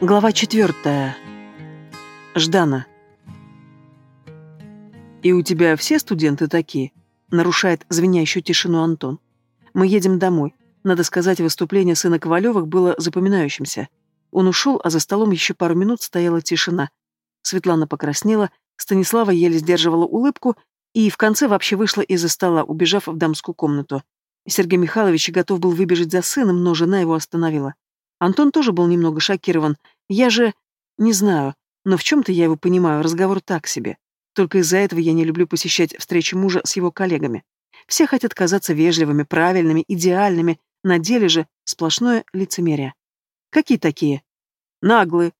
Глава четвертая. Ждана. «И у тебя все студенты такие?» — нарушает звенящую тишину Антон. «Мы едем домой. Надо сказать, выступление сына Ковалевых было запоминающимся. Он ушел, а за столом еще пару минут стояла тишина. Светлана покраснела, Станислава еле сдерживала улыбку и в конце вообще вышла из-за стола, убежав в дамскую комнату. Сергей Михайлович готов был выбежать за сыном, но жена его остановила. Антон тоже был немного шокирован. Я же... Не знаю, но в чем-то я его понимаю, разговор так себе. Только из-за этого я не люблю посещать встречи мужа с его коллегами. Все хотят казаться вежливыми, правильными, идеальными, на деле же сплошное лицемерие. Какие такие? Наглые.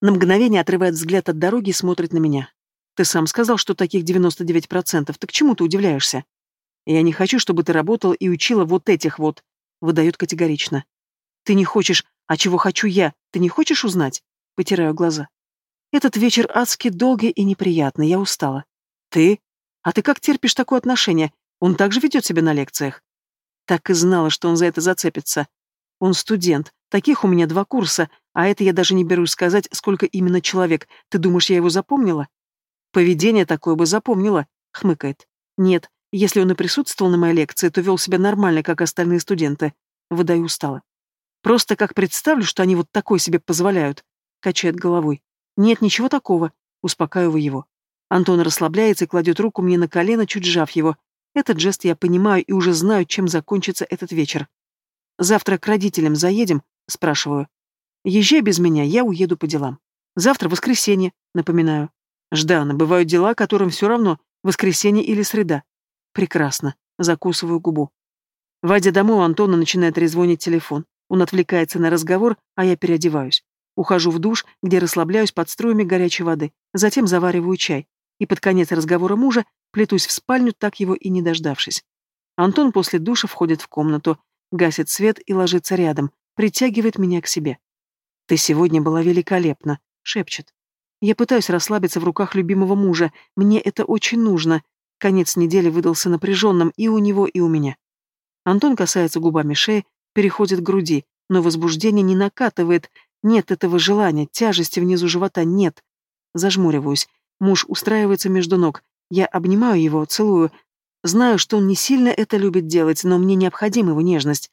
На мгновение отрывает взгляд от дороги и смотрит на меня. Ты сам сказал, что таких 99%, так чему ты удивляешься? Я не хочу, чтобы ты работала и учила вот этих вот, выдает категорично. Ты не хочешь, а чего хочу я, ты не хочешь узнать? Потираю глаза. Этот вечер адски долгий и неприятный, я устала. Ты? А ты как терпишь такое отношение? Он также ведет себя на лекциях. Так и знала, что он за это зацепится. Он студент. Таких у меня два курса, а это я даже не берусь сказать, сколько именно человек. Ты думаешь, я его запомнила? Поведение такое бы запомнила, хмыкает. Нет, если он и присутствовал на моей лекции, то вел себя нормально, как остальные студенты. Выдаю устало. Просто как представлю, что они вот такой себе позволяют. Качает головой. Нет, ничего такого. Успокаиваю его. Антон расслабляется и кладет руку мне на колено, чуть сжав его. Этот жест я понимаю и уже знаю, чем закончится этот вечер. Завтра к родителям заедем? Спрашиваю. Езжай без меня, я уеду по делам. Завтра воскресенье, напоминаю. Ждана, бывают дела, которым все равно, воскресенье или среда. Прекрасно. Закусываю губу. Вадя домой, у Антона начинает резвонить телефон. Он отвлекается на разговор, а я переодеваюсь. Ухожу в душ, где расслабляюсь под струями горячей воды, затем завариваю чай. И под конец разговора мужа плетусь в спальню, так его и не дождавшись. Антон после душа входит в комнату, гасит свет и ложится рядом, притягивает меня к себе. «Ты сегодня была великолепна», — шепчет. Я пытаюсь расслабиться в руках любимого мужа, мне это очень нужно. Конец недели выдался напряженным и у него, и у меня. Антон касается губами шеи, переходит к груди, но возбуждение не накатывает, нет этого желания, тяжести внизу живота нет. Зажмуриваюсь. Муж устраивается между ног. Я обнимаю его, целую. Знаю, что он не сильно это любит делать, но мне необходима его нежность.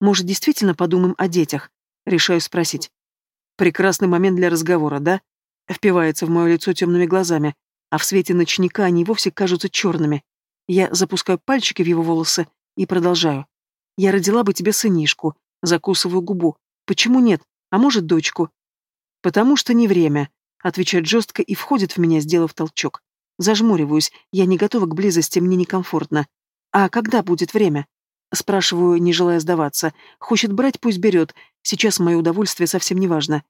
Может, действительно подумаем о детях? Решаю спросить. Прекрасный момент для разговора, да? Впивается в мое лицо темными глазами, а в свете ночника они вовсе кажутся черными. Я запускаю пальчики в его волосы и продолжаю. Я родила бы тебе сынишку. Закусываю губу. Почему нет? А может, дочку? Потому что не время. Отвечает жестко и входит в меня, сделав толчок. Зажмуриваюсь. Я не готова к близости, мне некомфортно. А когда будет время? Спрашиваю, не желая сдаваться. Хочет брать, пусть берет. Сейчас мое удовольствие совсем не важно.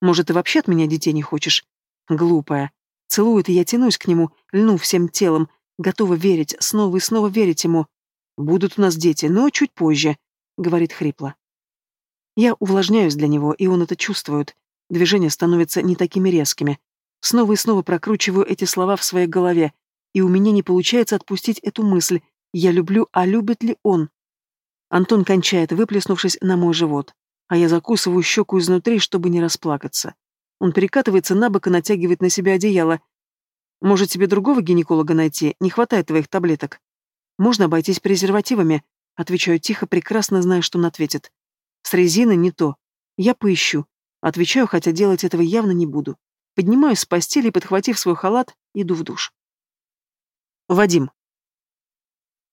Может, ты вообще от меня детей не хочешь? Глупая. Целует, и я тянусь к нему, льну всем телом, готова верить, снова и снова верить ему. «Будут у нас дети, но чуть позже», — говорит хрипло. Я увлажняюсь для него, и он это чувствует. Движения становятся не такими резкими. Снова и снова прокручиваю эти слова в своей голове, и у меня не получается отпустить эту мысль «я люблю, а любит ли он?». Антон кончает, выплеснувшись на мой живот, а я закусываю щеку изнутри, чтобы не расплакаться. Он перекатывается на бок и натягивает на себя одеяло. «Может, тебе другого гинеколога найти? Не хватает твоих таблеток?» Можно обойтись презервативами, отвечаю тихо, прекрасно зная, что он ответит. С резиной не то. Я поищу. Отвечаю, хотя делать этого явно не буду. Поднимаюсь с постели и, подхватив свой халат, иду в душ. Вадим.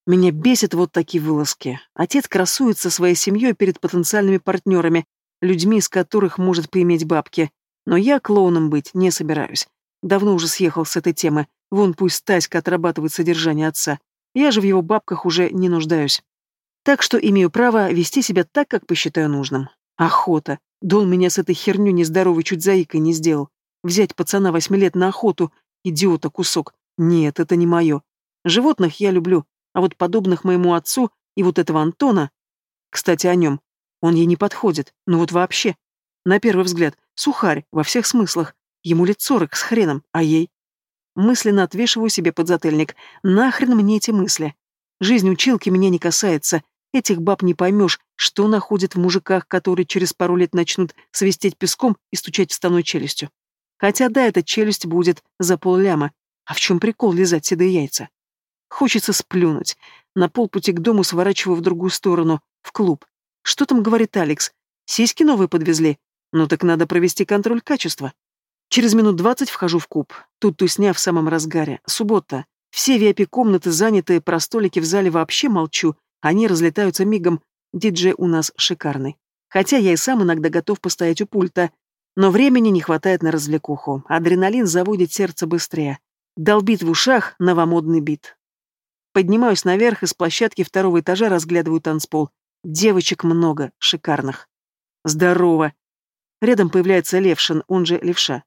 Меня бесит вот такие вылазки. Отец красуется своей семьей перед потенциальными партнерами, людьми, из которых может поиметь бабки. Но я клоуном быть не собираюсь. Давно уже съехал с этой темы. Вон пусть Таська отрабатывает содержание отца. Я же в его бабках уже не нуждаюсь. Так что имею право вести себя так, как посчитаю нужным. Охота. Да он меня с этой херню нездоровой чуть заикой не сделал. Взять пацана восьми лет на охоту, идиота кусок. Нет, это не мое. Животных я люблю, а вот подобных моему отцу и вот этого Антона... Кстати, о нем. Он ей не подходит, ну вот вообще. На первый взгляд, сухарь во всех смыслах. Ему лет сорок с хреном, а ей... Мысленно отвешиваю себе подзатыльник. Нахрен мне эти мысли? Жизнь училки меня не касается. Этих баб не поймешь, что находят в мужиках, которые через пару лет начнут свистеть песком и стучать вставной челюстью. Хотя да, эта челюсть будет за полляма. А в чем прикол лизать седые яйца? Хочется сплюнуть. На полпути к дому сворачиваю в другую сторону, в клуб. Что там говорит Алекс? Сиськи новые подвезли? Ну так надо провести контроль качества. Через минут двадцать вхожу в куб. Тут тусня в самом разгаре. Суббота. Все VIP-комнаты заняты, про столики в зале вообще молчу. Они разлетаются мигом. Диджей у нас шикарный. Хотя я и сам иногда готов постоять у пульта. Но времени не хватает на развлекуху. Адреналин заводит сердце быстрее. Долбит в ушах новомодный бит. Поднимаюсь наверх, и с площадки второго этажа разглядываю танцпол. Девочек много, шикарных. Здорово. Рядом появляется Левшин, он же Левша.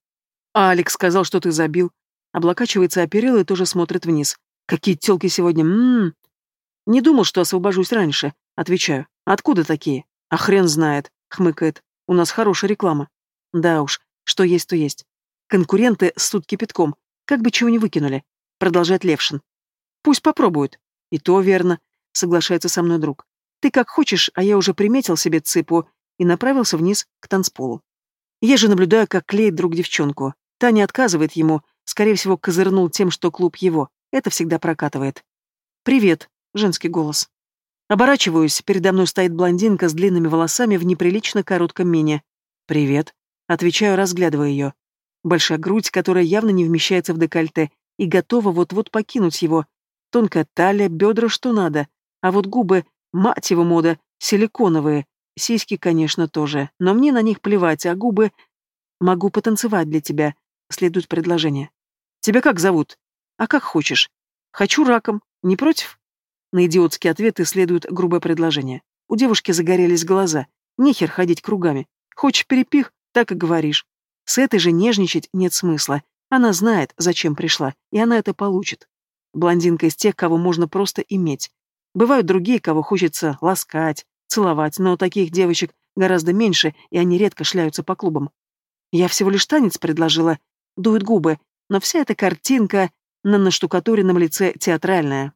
А Алекс сказал, что ты забил. Облокачивается о и тоже смотрит вниз. Какие тёлки сегодня, ммм. Не думал, что освобожусь раньше. Отвечаю. Откуда такие? А хрен знает. Хмыкает. У нас хорошая реклама. Да уж, что есть, то есть. Конкуренты с тут кипятком. Как бы чего не выкинули. Продолжает Левшин. Пусть попробуют. И то верно. Соглашается со мной друг. Ты как хочешь, а я уже приметил себе цыпу и направился вниз к танцполу. Я же наблюдаю, как клеит друг девчонку. Таня отказывает ему, скорее всего, козырнул тем, что клуб его. Это всегда прокатывает. «Привет», — женский голос. Оборачиваюсь, передо мной стоит блондинка с длинными волосами в неприлично коротком мине. «Привет», — отвечаю, разглядывая ее. Большая грудь, которая явно не вмещается в декольте, и готова вот-вот покинуть его. Тонкая талия, бедра, что надо. А вот губы, мать его мода, силиконовые. Сиськи, конечно, тоже, но мне на них плевать, а губы... Могу потанцевать для тебя, следует предложение. Тебя как зовут? А как хочешь. Хочу раком. Не против? На идиотский ответ и следует грубое предложение. У девушки загорелись глаза. Нехер ходить кругами. Хочешь перепих, так и говоришь. С этой же нежничать нет смысла. Она знает, зачем пришла, и она это получит. Блондинка из тех, кого можно просто иметь. Бывают другие, кого хочется ласкать, целовать, но таких девочек гораздо меньше, и они редко шляются по клубам. Я всего лишь танец предложила, дуют губы, но вся эта картинка на наштукатуренном лице театральная.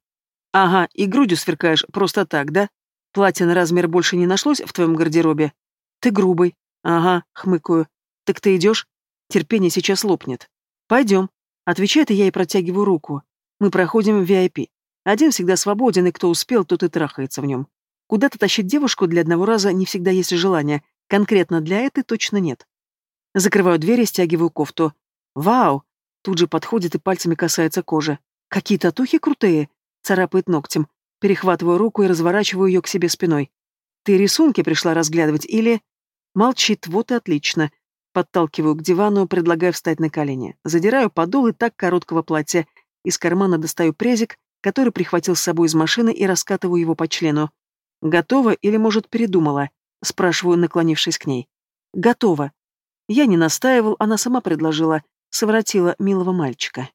Ага, и грудью сверкаешь просто так, да? Платье на размер больше не нашлось в твоем гардеробе? Ты грубый. Ага, хмыкаю. Так ты идешь? Терпение сейчас лопнет. Пойдем. Отвечает, и я и протягиваю руку. Мы проходим в VIP. Один всегда свободен, и кто успел, тот и трахается в нем. Куда-то тащить девушку для одного раза не всегда есть желание, конкретно для этой точно нет. Закрываю дверь и стягиваю кофту. Вау! Тут же подходит и пальцами касается кожи. Какие татухи крутые! Царапает ногтем. Перехватываю руку и разворачиваю ее к себе спиной. Ты рисунки пришла разглядывать или... Молчит, вот и отлично. Подталкиваю к дивану, предлагаю встать на колени. Задираю подол и так короткого платья. Из кармана достаю презик, который прихватил с собой из машины и раскатываю его по члену. Готова или, может, передумала? Спрашиваю, наклонившись к ней. Готова. Я не настаивал, она сама предложила, совратила милого мальчика.